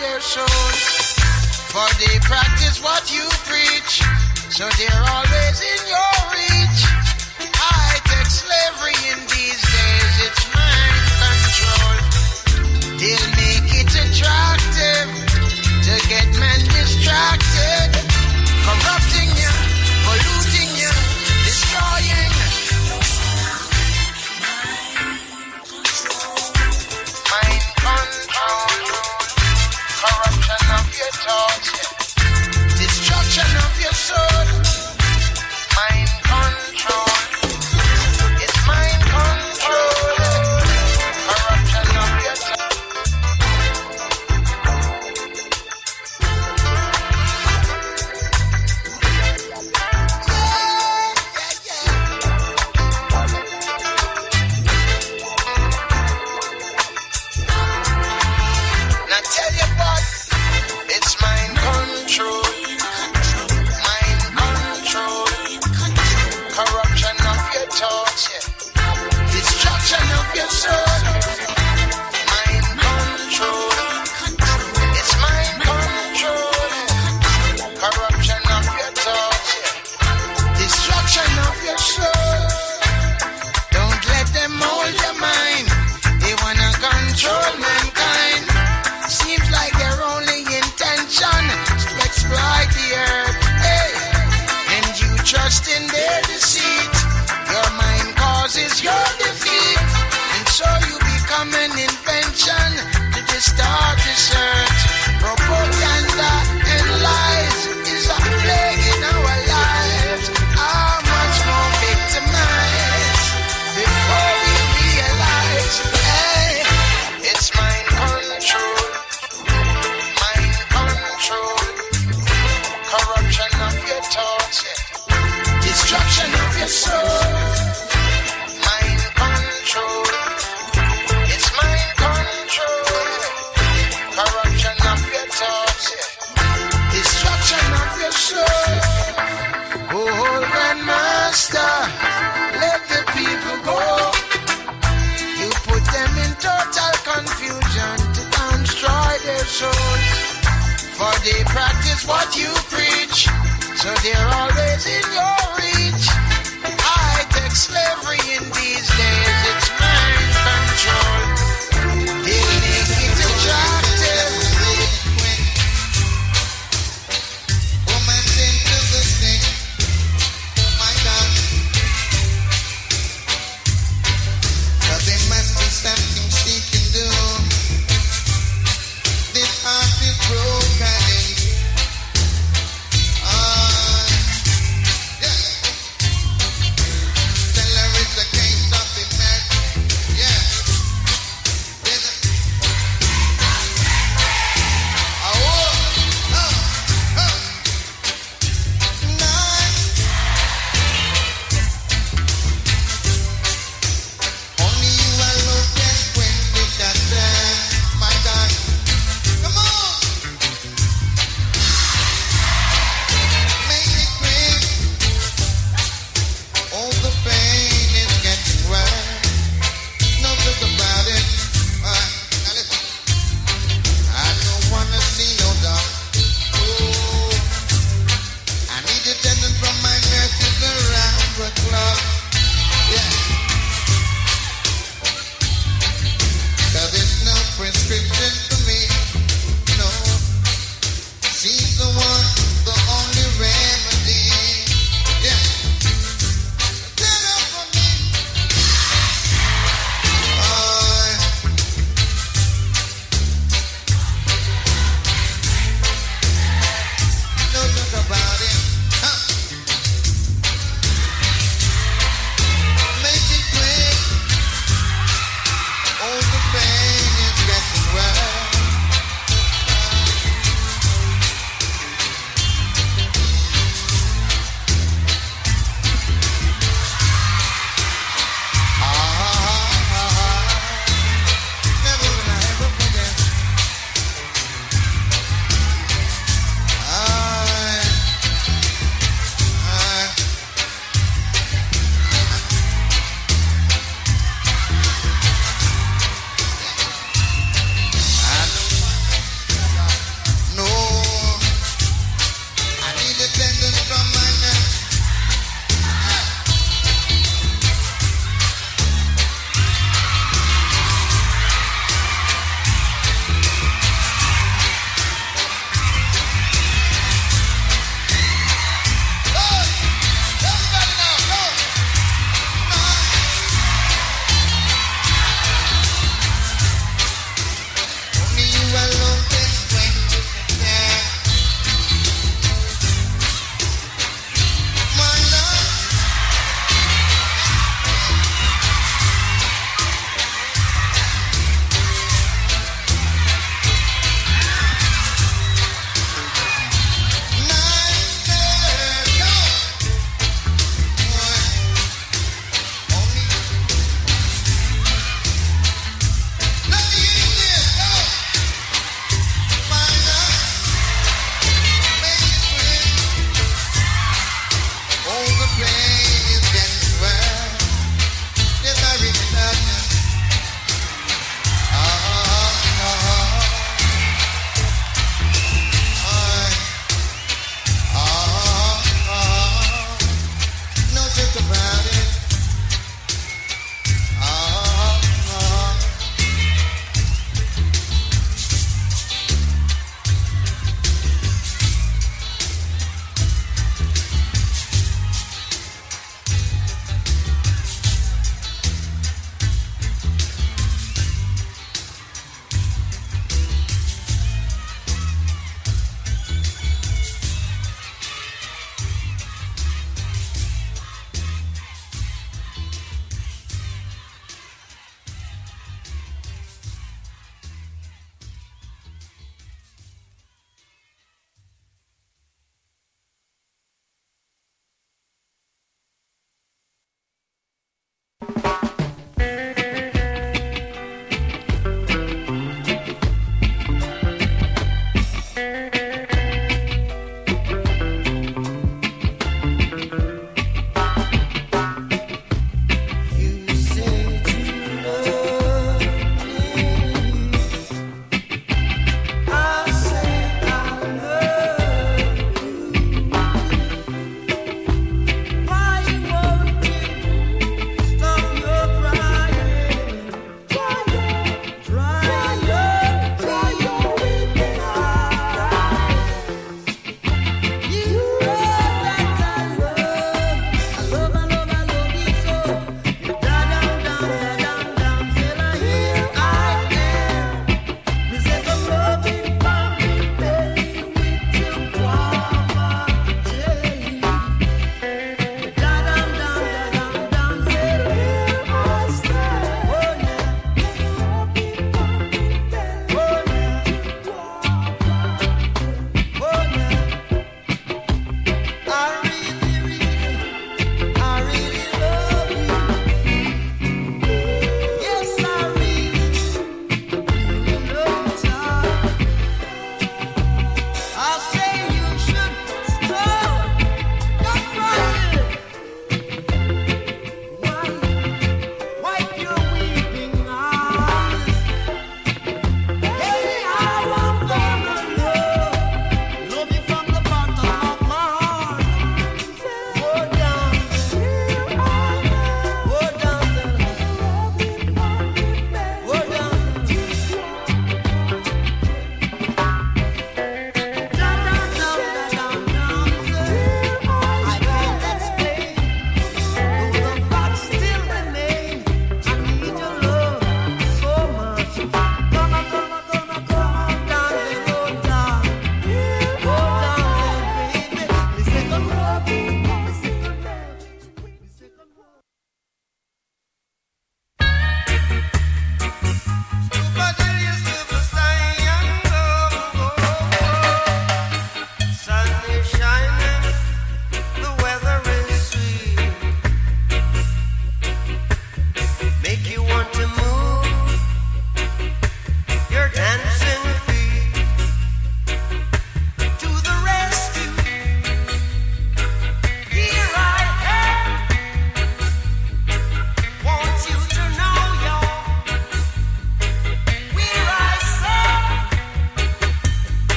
their souls. For they practice what you preach, so they're always in your reach. High tech slavery in these days, it's mind control. They'll make it attractive to get men distracted.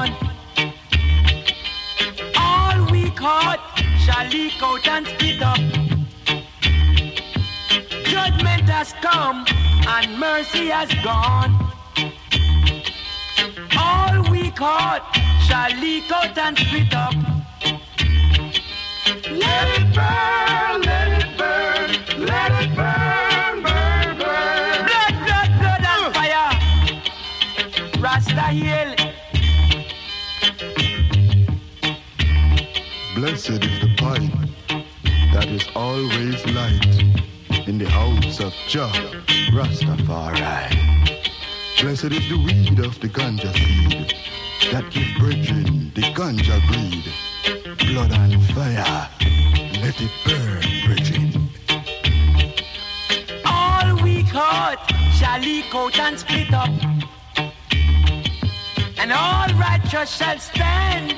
Gone. All we caught shall leak out and split up. Judgment has come and mercy has gone. All we caught shall leak out and split up. Let it burn, let it burn, let it burn, burn, burn. Blood, blood, blood and fire. Rasta Hill. Blessed is the pipe that is always light in the house of Jah Rastafari. Blessed is the weed of the ganja seed that give brethren the ganja breed. Blood and fire, let it burn, brethren. All we caught shall leak out and split up. And all righteous shall stand.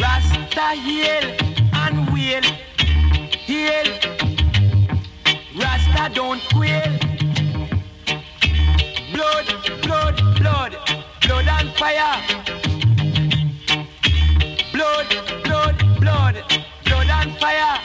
Rasta hail and wheel, hail, Rasta don't quail. Blood, blood, blood, blood and fire. Blood, blood, blood, blood and fire.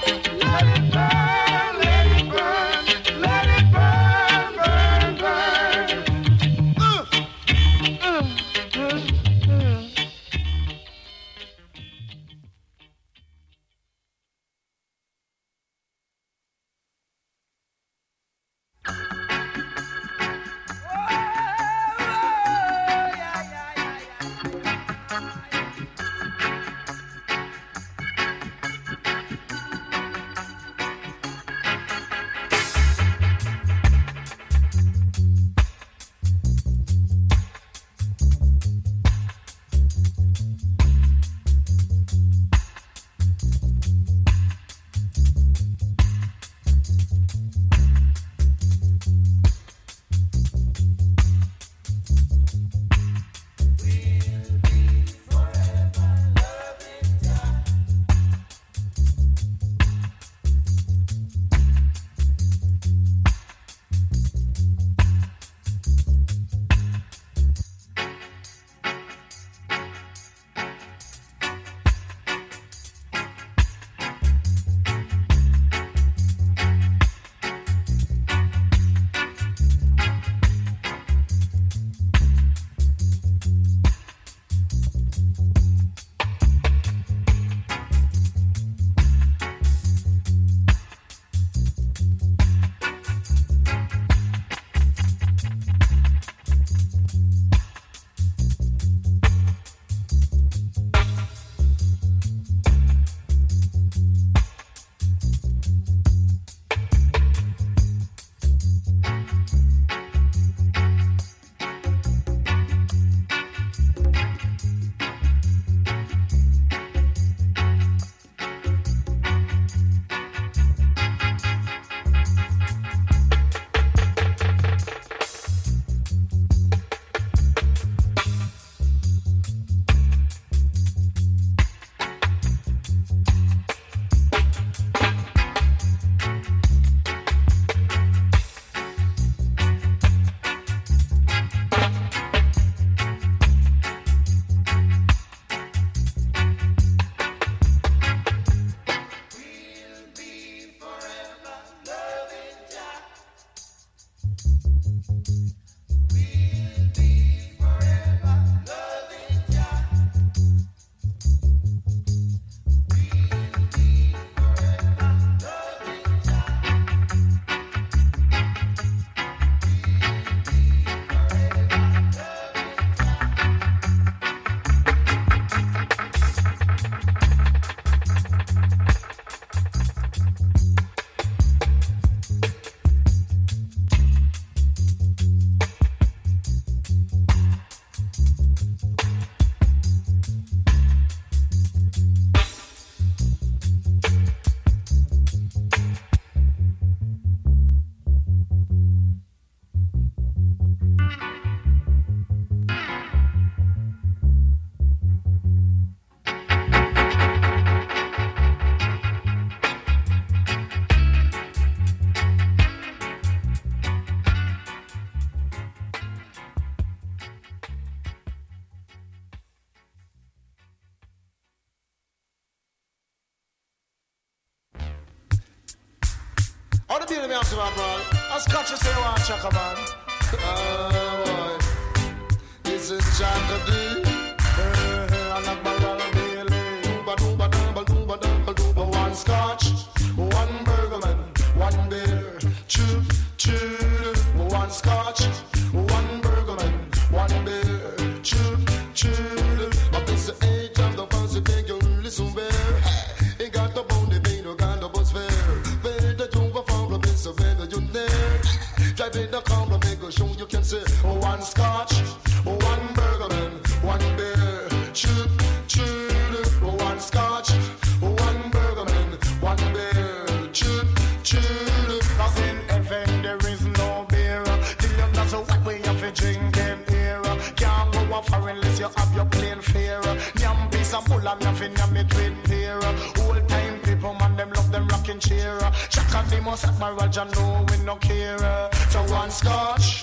Nothing me fin a meet with Old time people man them love them rocking cheer Chaka the most my Raja, no we no care. So one scotch.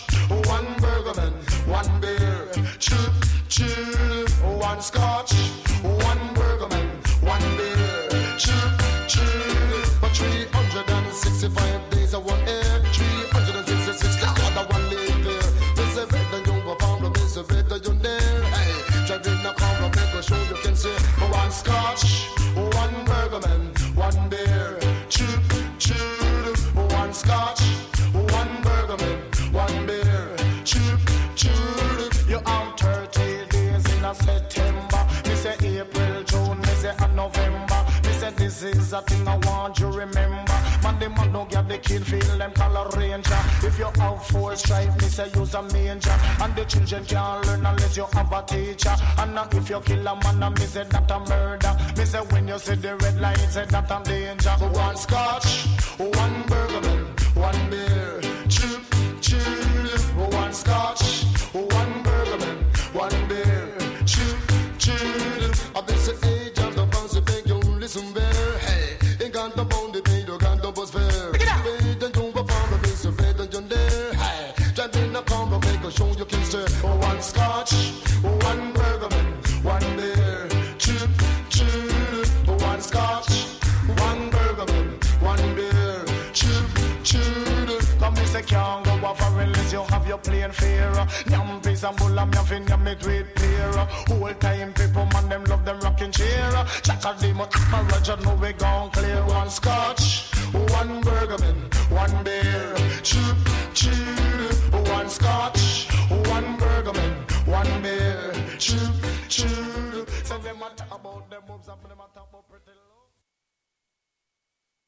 strife, me say use a manger. And the children can't learn unless you have a teacher. And uh, if you kill a man, uh, me say that a murder. Me say when you see the red light, say that a danger. One scotch, plain fear. Yam piece and bull and yam yam it with peer. Whole time people man them love them rocking cheer. Chaka demo, my Roger know we gone clear.